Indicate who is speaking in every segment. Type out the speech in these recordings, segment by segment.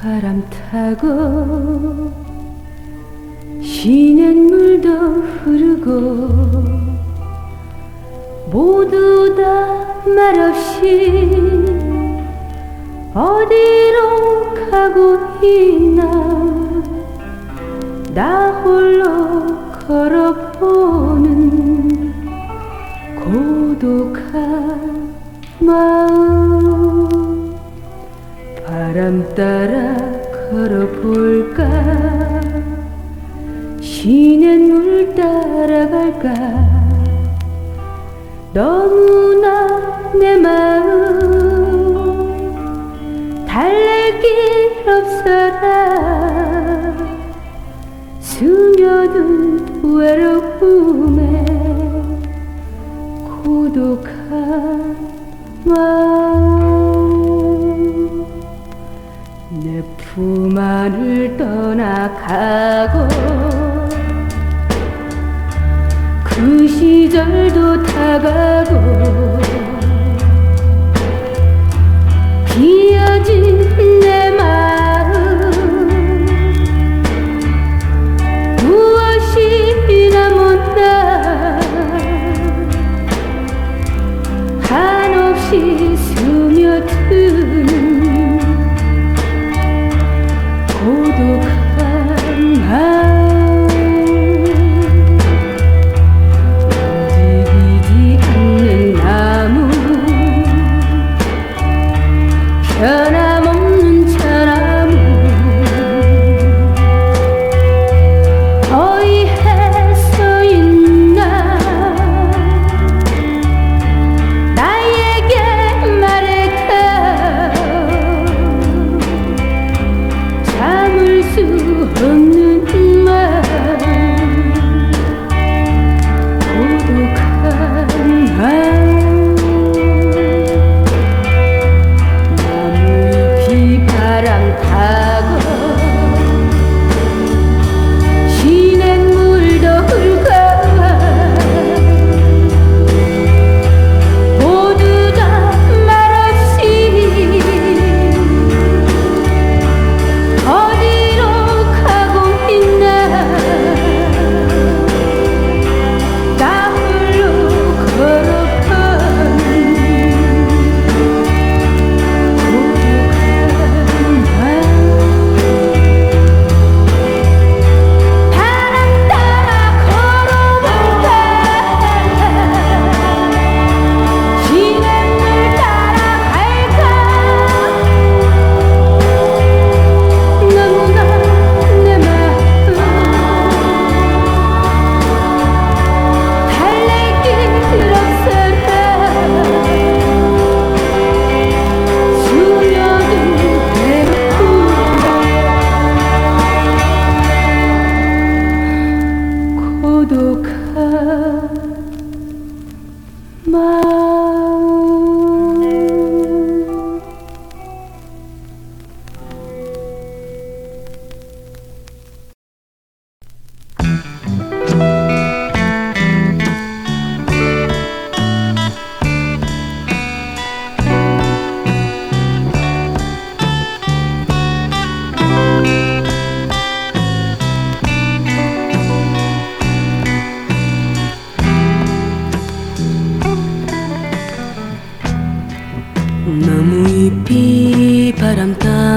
Speaker 1: 바람 타고 시냇물도 흐르고 모두 다 말없이 어디로 가고 있나 나 홀로 걸어보는 고독한 마음 가고 그 시절도 타가고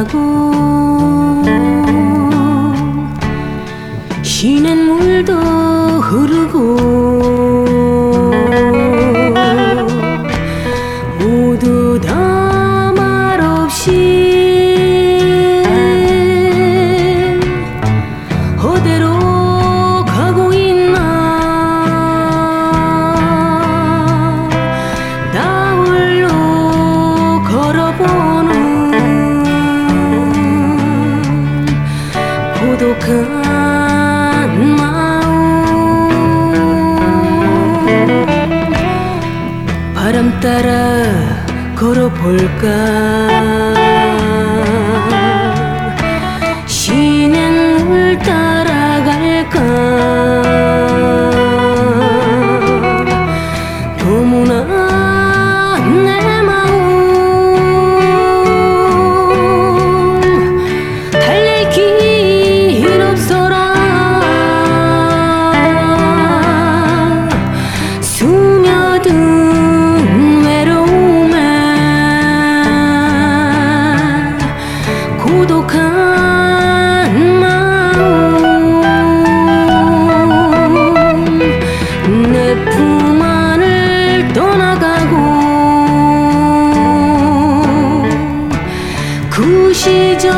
Speaker 1: 가고 쉬는 물도 bukan mau 바람 따라 걸어볼까? 그시